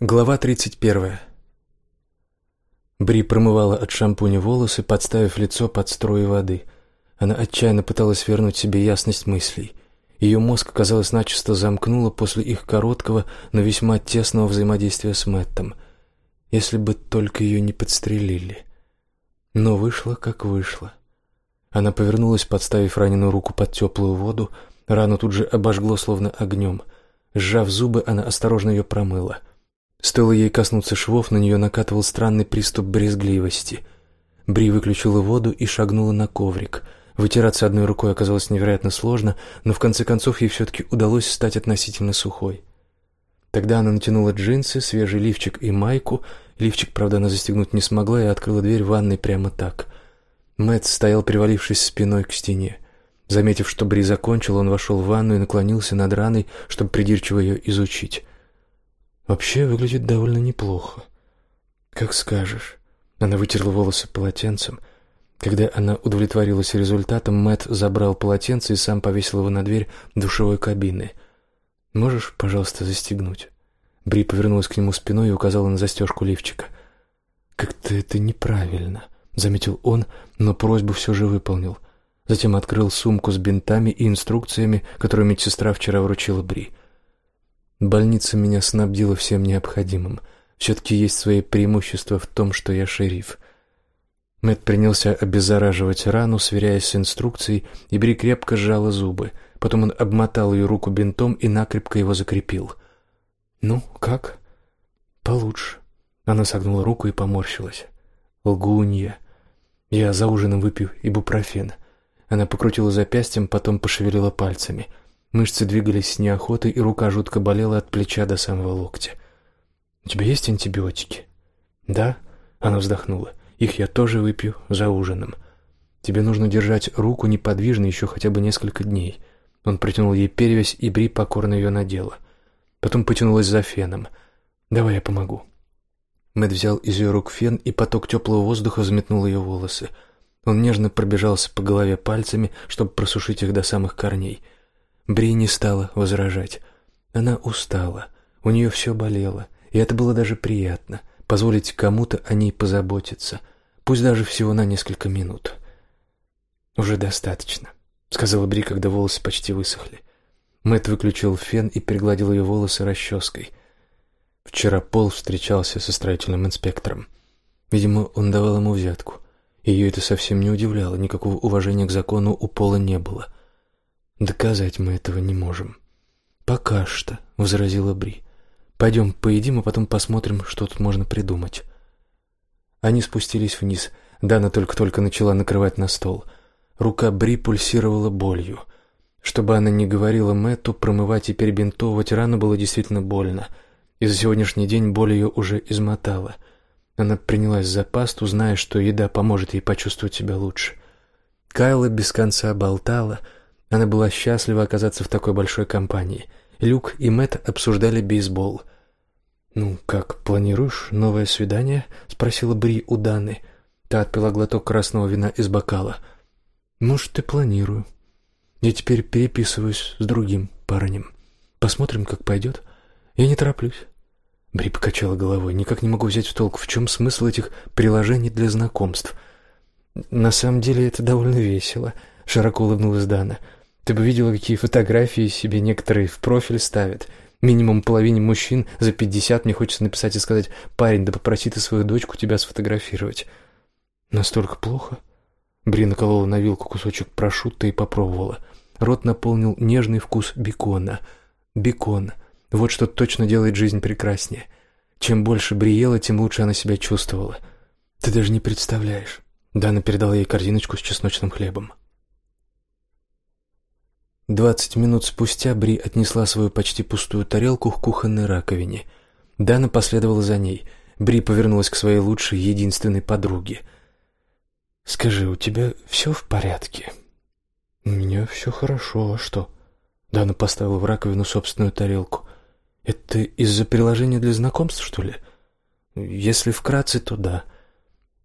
Глава 31. Бри промывала от шампуня волосы, подставив лицо под струи воды. Она отчаянно пыталась вернуть себе ясность мыслей. Ее мозг, казалось, начисто замкнуло после их короткого, но весьма тесного взаимодействия с Мэттом. Если бы только ее не подстрелили. Но вышло, как вышло. Она повернулась, подставив раненую руку под теплую воду. Рану тут же обожгло, словно огнем. Сжав зубы, она осторожно ее промыла — Стоило ей коснуться швов, на нее накатывал странный приступ брезгливости. Бри выключила воду и шагнула на коврик. Вытираться одной рукой оказалось невероятно сложно, но в конце концов ей все-таки удалось стать относительно сухой. Тогда она натянула джинсы, свежий лифчик и майку. Лифчик, правда, она застегнуть не смогла и открыла дверь ванной прямо так. Мэтт стоял, привалившись спиной к стене. Заметив, что Бри закончил, он вошел в ванну и наклонился над раной, чтобы придирчиво ее изучить. Вообще выглядит довольно неплохо. Как скажешь. Она вытерла волосы полотенцем. Когда она удовлетворилась результатом, Мэт забрал полотенце и сам повесил его на дверь душевой кабины. Можешь, пожалуйста, застегнуть? Бри повернулась к нему спиной и указала на застежку лифчика. Как-то это неправильно, заметил он, но просьбу все же выполнил. Затем открыл сумку с бинтами и инструкциями, которые медсестра вчера вручила Бри. Больница меня снабдила всем необходимым. Все-таки есть свои преимущества в том, что я шериф. Мэт принялся обеззараживать рану, сверяясь с инструкцией, и Бри крепко сжала зубы. Потом он обмотал ее руку бинтом и накрепко его закрепил. «Ну, как?» «Получше». Она согнула руку и поморщилась. «Лгунья. Я за ужином выпью ибупрофен». Она покрутила запястьем, потом пошевелила пальцами – Мышцы двигались с неохотой, и рука жутко болела от плеча до самого локтя. «У тебя есть антибиотики?» «Да?» — она вздохнула. «Их я тоже выпью за ужином. Тебе нужно держать руку неподвижно еще хотя бы несколько дней». Он протянул ей перевязь, и Бри покорно ее надела. Потом потянулась за феном. «Давай я помогу». Мэт взял из ее рук фен, и поток теплого воздуха взметнул ее волосы. Он нежно пробежался по голове пальцами, чтобы просушить их до самых корней — Бри не стала возражать. Она устала, у нее все болело, и это было даже приятно позволить кому-то о ней позаботиться, пусть даже всего на несколько минут. Уже достаточно, сказала Бри, когда волосы почти высохли. Мэт выключил фен и пригладил ее волосы расческой. Вчера Пол встречался со строительным инспектором. Видимо, он давал ему взятку. Ее это совсем не удивляло, никакого уважения к закону у Пола не было. Доказать мы этого не можем. Пока что, возразила Бри. Пойдем поедим, а потом посмотрим, что тут можно придумать. Они спустились вниз. Дана только-только начала накрывать на стол. Рука Бри пульсировала болью. Чтобы она не говорила Мэтту, промывать и перебинтовывать рану было действительно больно. И за сегодняшний день боль ее уже измотала. Она принялась за пасту, зная, что еда поможет ей почувствовать себя лучше. Кайла без конца болтала, она была счастлива оказаться в такой большой компании. Люк и Мэтт обсуждали бейсбол. «Ну, как, планируешь новое свидание?» — спросила Бри у Даны. Та отпила глоток красного вина из бокала. «Может, и планирую. Я теперь переписываюсь с другим парнем. Посмотрим, как пойдет. Я не тороплюсь». Бри покачала головой. «Никак не могу взять в толк, в чем смысл этих приложений для знакомств?» «На самом деле это довольно весело», — широко улыбнулась Дана. Ты бы видела, какие фотографии себе некоторые в профиль ставят. Минимум половине мужчин за пятьдесят мне хочется написать и сказать: "Парень, да попроси ты свою дочку тебя сфотографировать". Настолько плохо? Бри наколола на вилку кусочек прошутто и попробовала. Рот наполнил нежный вкус бекона. Бекон. Вот что точно делает жизнь прекраснее. Чем больше Бри ела, тем лучше она себя чувствовала. Ты даже не представляешь. Дана передала ей корзиночку с чесночным хлебом. Двадцать минут спустя Бри отнесла свою почти пустую тарелку к кухонной раковине. Дана последовала за ней. Бри повернулась к своей лучшей, единственной подруге. «Скажи, у тебя все в порядке?» «У меня все хорошо, а что?» Дана поставила в раковину собственную тарелку. «Это из-за приложения для знакомств, что ли?» «Если вкратце, то да.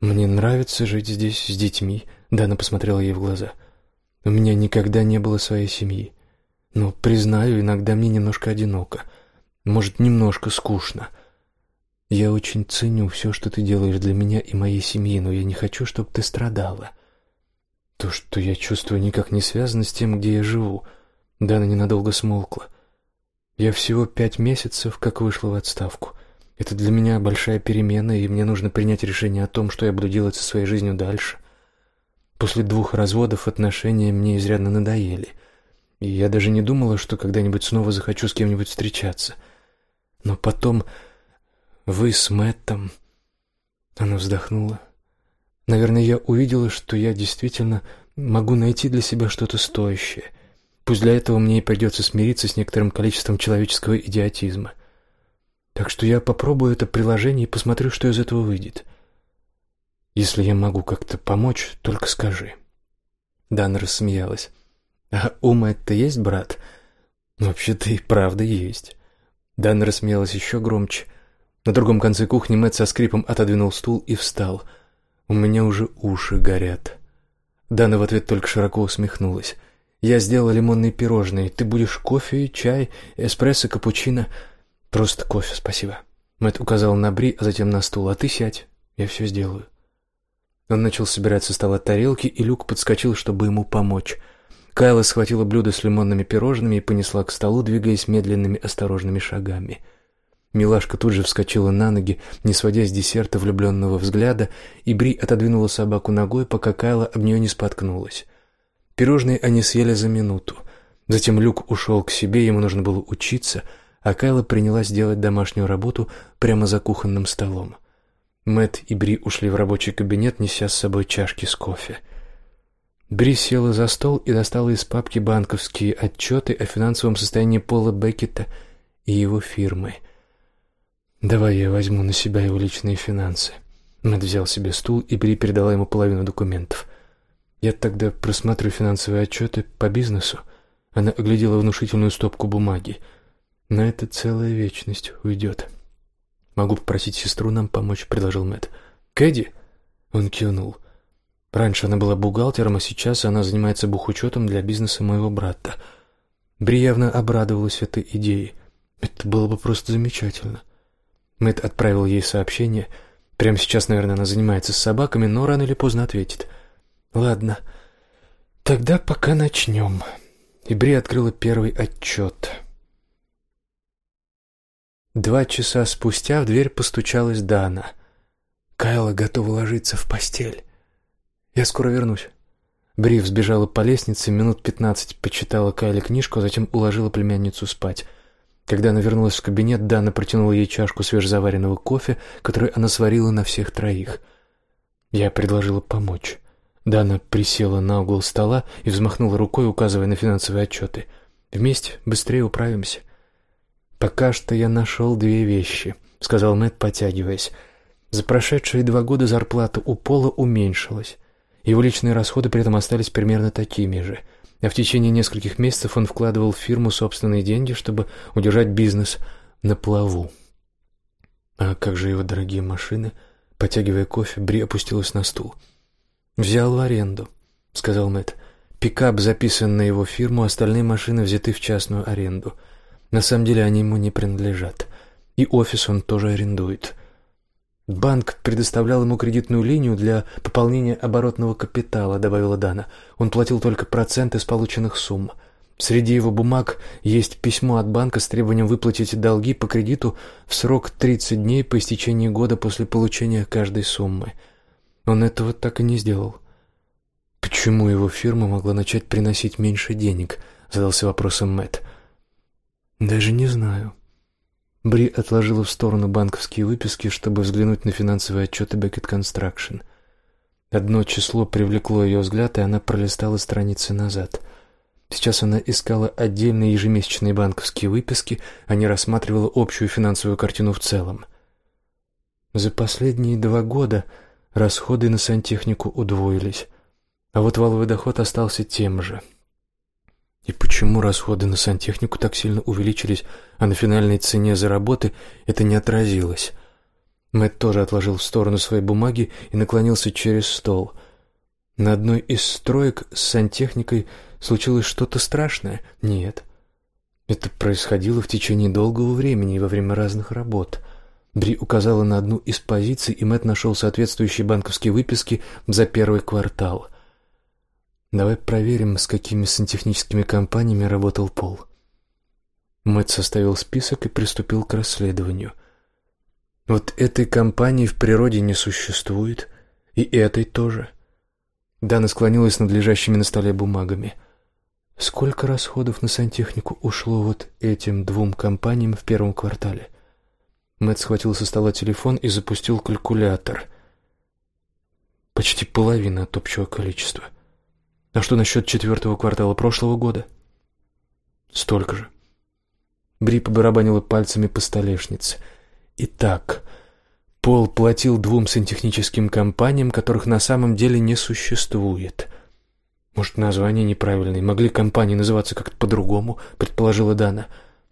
Мне нравится жить здесь с детьми», — Дана посмотрела ей в глаза. «Я у меня никогда не было своей семьи. Но, признаю, иногда мне немножко одиноко. Может, немножко скучно. Я очень ценю все, что ты делаешь для меня и моей семьи, но я не хочу, чтобы ты страдала. То, что я чувствую, никак не связано с тем, где я живу. Дана ненадолго смолкла. Я всего пять месяцев, как вышла в отставку. Это для меня большая перемена, и мне нужно принять решение о том, что я буду делать со своей жизнью дальше. После двух разводов отношения мне изрядно надоели, и я даже не думала, что когда-нибудь снова захочу с кем-нибудь встречаться. Но потом вы с Мэттом... Она вздохнула. Наверное, я увидела, что я действительно могу найти для себя что-то стоящее. Пусть для этого мне и придется смириться с некоторым количеством человеческого идиотизма. Так что я попробую это приложение и посмотрю, что из этого выйдет. Если я могу как-то помочь, только скажи. Дана рассмеялась. А у Мэтта есть брат? Вообще-то и правда есть. Дана рассмеялась еще громче. На другом конце кухни Мэтт со скрипом отодвинул стул и встал. У меня уже уши горят. Дана в ответ только широко усмехнулась. Я сделала лимонные пирожные. Ты будешь кофе, чай, эспрессо, капучино? Просто кофе, спасибо. Мэтт указал на Бри, а затем на стул. А ты сядь, я все сделаю. Он начал собирать со стола тарелки, и Люк подскочил, чтобы ему помочь. Кайла схватила блюдо с лимонными пирожными и понесла к столу, двигаясь медленными осторожными шагами. Милашка тут же вскочила на ноги, не сводя с десерта влюбленного взгляда, и Бри отодвинула собаку ногой, пока Кайла об нее не споткнулась. Пирожные они съели за минуту. Затем Люк ушел к себе, ему нужно было учиться, а Кайла принялась делать домашнюю работу прямо за кухонным столом. Мэт и Бри ушли в рабочий кабинет, неся с собой чашки с кофе. Бри села за стол и достала из папки банковские отчеты о финансовом состоянии Пола Беккета и его фирмы — Давай я возьму на себя его личные финансы. Мэтт взял себе стул и Бри передала ему половину документов. Я тогда просмотрю финансовые отчеты по бизнесу. Она оглядела внушительную стопку бумаги. На это целая вечность уйдет. Могу попросить сестру нам помочь, предложил Мэтт. Кэдди? Он кивнул. Раньше она была бухгалтером, а сейчас она занимается бухучетом для бизнеса моего брата. Бри явно обрадовалась этой идее. Это было бы просто замечательно. Мэтт отправил ей сообщение. Прямо сейчас, наверное, она занимается с собаками, но рано или поздно ответит. Ладно, тогда пока начнем. И Бри открыла первый отчет. Два часа спустя в дверь постучалась Дана. Кайла готова ложиться в постель. Я скоро вернусь. Бри взбежала по лестнице, минут пятнадцать почитала Кайле книжку, а затем уложила племянницу спать. Когда она вернулась в кабинет, Дана протянула ей чашку свежезаваренного кофе, который она сварила на всех троих. Я предложила помочь. Дана присела на угол стола и взмахнула рукой, указывая на финансовые отчеты. «Вместе быстрее управимся». «Пока что я нашел две вещи», — сказал Мэтт, потягиваясь. «За прошедшие два года зарплата у Пола уменьшилась. Его личные расходы при этом остались примерно такими же — а в течение нескольких месяцев он вкладывал в фирму собственные деньги, чтобы удержать бизнес на плаву. А как же его дорогие машины? Потягивая кофе, Бри опустилась на стул. Взял в аренду, сказал Мэтт. Пикап записан на его фирму, остальные машины взяты в частную аренду. На самом деле они ему не принадлежат. И офис он тоже арендует. Банк предоставлял ему кредитную линию для пополнения оборотного капитала, добавила Дана. Он платил только проценты с полученных сумм. Среди его бумаг есть письмо от банка с требованием выплатить долги по кредиту в срок 30 дней по истечении года после получения каждой суммы. Он этого так и не сделал. Почему его фирма могла начать приносить меньше денег? задался вопросом Мэтт. Даже не знаю. Бри отложила в сторону банковские выписки, чтобы взглянуть на финансовые отчеты Beckett Construction. Одно число привлекло ее взгляд, и она пролистала страницы назад. Сейчас она искала отдельные ежемесячные банковские выписки, а не рассматривала общую финансовую картину в целом. За последние два года расходы на сантехнику удвоились, а вот валовый доход остался тем же – и почему расходы на сантехнику так сильно увеличились, а на финальной цене за работы это не отразилось? Мэтт тоже отложил в сторону свои бумаги и наклонился через стол. На одной из строек с сантехникой случилось что-то страшное? Нет. Это происходило в течение долгого времени и во время разных работ. Бри указала на одну из позиций, и Мэтт нашел соответствующие банковские выписки за первый квартал. Давай проверим, с какими сантехническими компаниями работал Пол. Мэтт составил список и приступил к расследованию. Вот этой компании в природе не существует, и этой тоже. Дана склонилась над лежащими на столе бумагами. Сколько расходов на сантехнику ушло вот этим двум компаниям в первом квартале? Мэтт схватил со стола телефон и запустил калькулятор. Почти половина от общего количества. А что насчет четвертого квартала прошлого года? Столько же. Бри побарабанила пальцами по столешнице. Итак, Пол платил двум сантехническим компаниям, которых на самом деле не существует. Может, название неправильное, могли компании называться как-то по-другому, предположила Дана.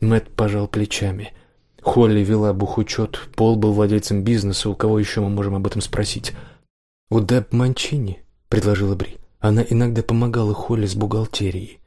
Мэтт пожал плечами. Холли вела бухучет, Пол был владельцем бизнеса, у кого еще мы можем об этом спросить? У Деб Манчини, предложила Бри. Она иногда помогала Холли с бухгалтерией.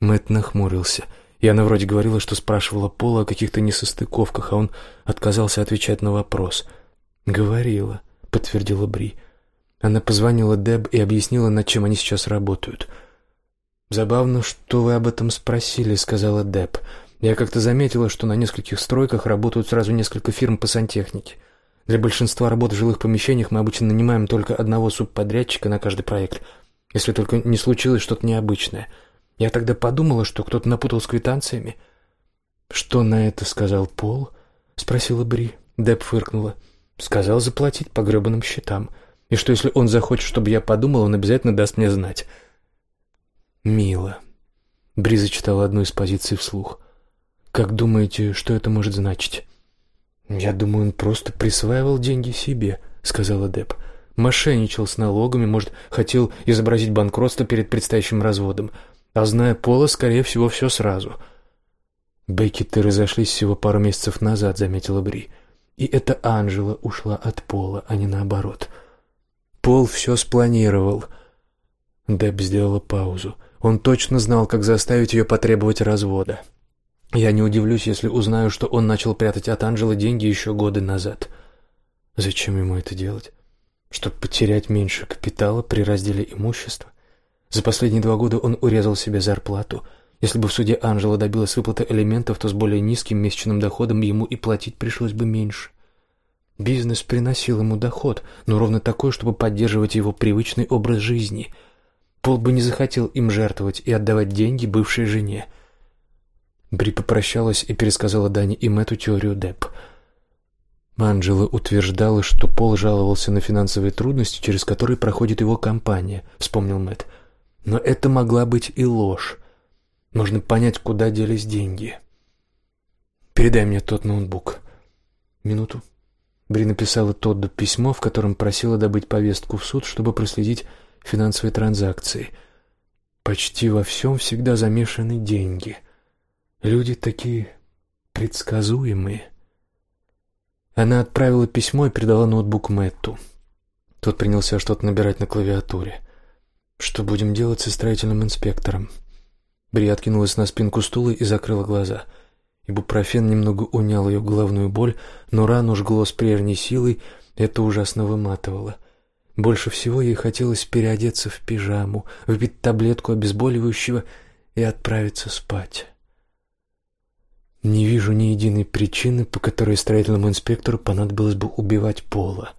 Мэтт нахмурился. И она вроде говорила, что спрашивала Пола о каких-то несостыковках, а он отказался отвечать на вопрос. «Говорила», — подтвердила Бри. Она позвонила Деб и объяснила, над чем они сейчас работают. «Забавно, что вы об этом спросили», — сказала Деб. Я как-то заметила, что на нескольких стройках работают сразу несколько фирм по сантехнике. Для большинства работ в жилых помещениях мы обычно нанимаем только одного субподрядчика на каждый проект, если только не случилось что-то необычное. Я тогда подумала, что кто-то напутал с квитанциями. Что на это сказал Пол? спросила Бри. Деб фыркнула. Сказал заплатить по гребаным счетам. И что если он захочет, чтобы я подумала, он обязательно даст мне знать. Мило. Бри зачитала одну из позиций вслух. Как думаете, что это может значить? Я думаю, он просто присваивал деньги себе, сказала Деб. Мошенничал с налогами, может, хотел изобразить банкротство перед предстоящим разводом. А зная Пола, скорее всего, все сразу. Беккеты разошлись всего пару месяцев назад, заметила Бри. И это Анжела ушла от Пола, а не наоборот. Пол все спланировал. Деб сделала паузу. Он точно знал, как заставить ее потребовать развода. Я не удивлюсь, если узнаю, что он начал прятать от Анжелы деньги еще годы назад. Зачем ему это делать? Чтобы потерять меньше капитала при разделе имущества? За последние два года он урезал себе зарплату. Если бы в суде Анжела добилась выплаты элементов, то с более низким месячным доходом ему и платить пришлось бы меньше. Бизнес приносил ему доход, но ровно такой, чтобы поддерживать его привычный образ жизни. Пол бы не захотел им жертвовать и отдавать деньги бывшей жене. Бри попрощалась и пересказала Дане и Мэтту теорию Депп. Анджела утверждала, что Пол жаловался на финансовые трудности, через которые проходит его компания, вспомнил Мэтт. Но это могла быть и ложь. Нужно понять, куда делись деньги. Передай мне тот ноутбук. Минуту. Бри написала Тодду письмо, в котором просила добыть повестку в суд, чтобы проследить финансовые транзакции. Почти во всем всегда замешаны деньги. Люди такие предсказуемые. Она отправила письмо и передала ноутбук Мэтту. Тот принялся что-то набирать на клавиатуре. Что будем делать со строительным инспектором? Бри откинулась на спинку стула и закрыла глаза. Ибупрофен немного унял ее головную боль, но рану жгло с прежней силой, это ужасно выматывало. Больше всего ей хотелось переодеться в пижаму, выпить таблетку обезболивающего и отправиться спать. Не вижу ни единой причины, по которой строительному инспектору понадобилось бы убивать Пола.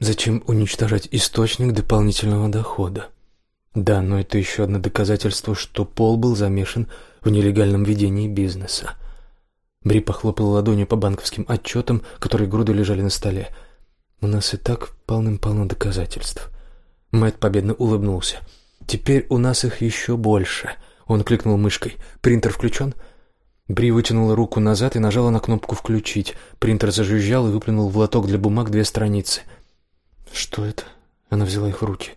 Зачем уничтожать источник дополнительного дохода? Да, но это еще одно доказательство, что Пол был замешан в нелегальном ведении бизнеса. Бри похлопала ладонью по банковским отчетам, которые грудой лежали на столе. У нас и так полным-полно доказательств. Мэтт победно улыбнулся. Теперь у нас их еще больше. Он кликнул мышкой. Принтер включен?» Бри вытянула руку назад и нажала на кнопку «Включить». Принтер зажужжал и выплюнул в лоток для бумаг две страницы. «Что это?» Она взяла их в руки.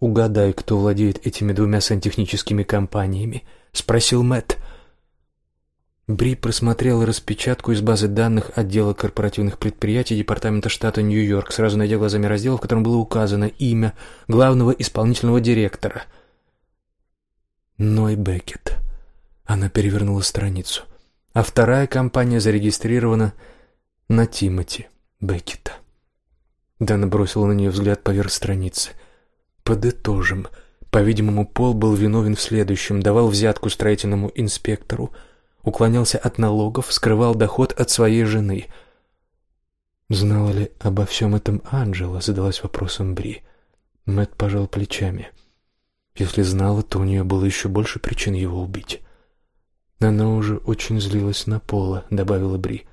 «Угадай, кто владеет этими двумя сантехническими компаниями?» — спросил Мэтт. Бри просмотрела распечатку из базы данных отдела корпоративных предприятий департамента штата Нью-Йорк, сразу найдя глазами раздел, в котором было указано имя главного исполнительного директора. Ной Беккет. Она перевернула страницу. А вторая компания зарегистрирована на Тимоти Беккета. Дана бросила на нее взгляд поверх страницы. Подытожим. По-видимому, Пол был виновен в следующем: давал взятку строительному инспектору, уклонялся от налогов, скрывал доход от своей жены. Знала ли обо всем этом Анжела? Задалась вопросом Бри. Мэт пожал плечами. Если знала, то у нее было еще больше причин его убить. Она уже очень злилась на Пола, добавила Бри.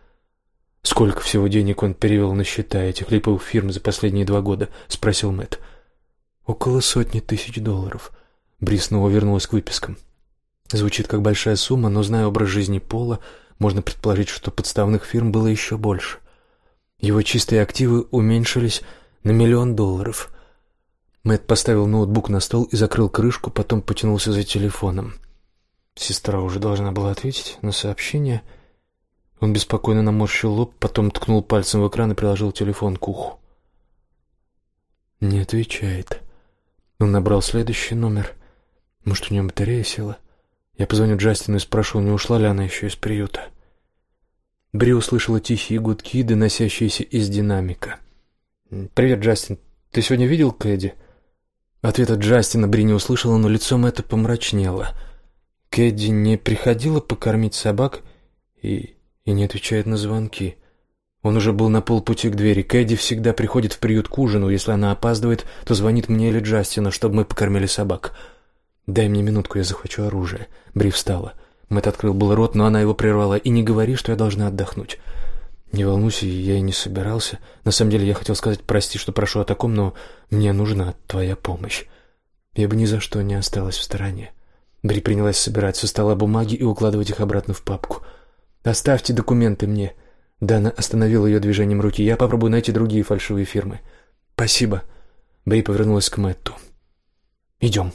Сколько всего денег он перевел на счета этих липовых фирм за последние два года? спросил Мэт. Около сотни тысяч долларов. Бри снова вернулась к выпискам. Звучит как большая сумма, но зная образ жизни Пола, можно предположить, что подставных фирм было еще больше. Его чистые активы уменьшились на миллион долларов. Мэт поставил ноутбук на стол и закрыл крышку, потом потянулся за телефоном. Сестра уже должна была ответить на сообщение. Он беспокойно наморщил лоб, потом ткнул пальцем в экран и приложил телефон к уху. Не отвечает. Он набрал следующий номер. Может, у нее батарея села? Я позвоню Джастину и спрошу, не ушла ли она еще из приюта. Бри услышала тихие гудки, доносящиеся из динамика. «Привет, Джастин. Ты сегодня видел Кэдди?» Ответа Джастина Бри не услышала, но лицом это помрачнело. Кэдди не приходила покормить собак и, и не отвечает на звонки. Он уже был на полпути к двери. Кэдди всегда приходит в приют к ужину. Если она опаздывает, то звонит мне или Джастину, чтобы мы покормили собак. «Дай мне минутку, я захвачу оружие». Бри встала. Мэтт открыл был рот, но она его прервала. «И не говори, что я должна отдохнуть». «Не волнуйся, я и не собирался. На самом деле я хотел сказать прости, что прошу о таком, но мне нужна твоя помощь. Я бы ни за что не осталась в стороне». Бри принялась собирать со стола бумаги и укладывать их обратно в папку. «Оставьте документы мне». Дана остановила ее движением руки. «Я попробую найти другие фальшивые фирмы». «Спасибо». Бри повернулась к Мэтту. «Идем».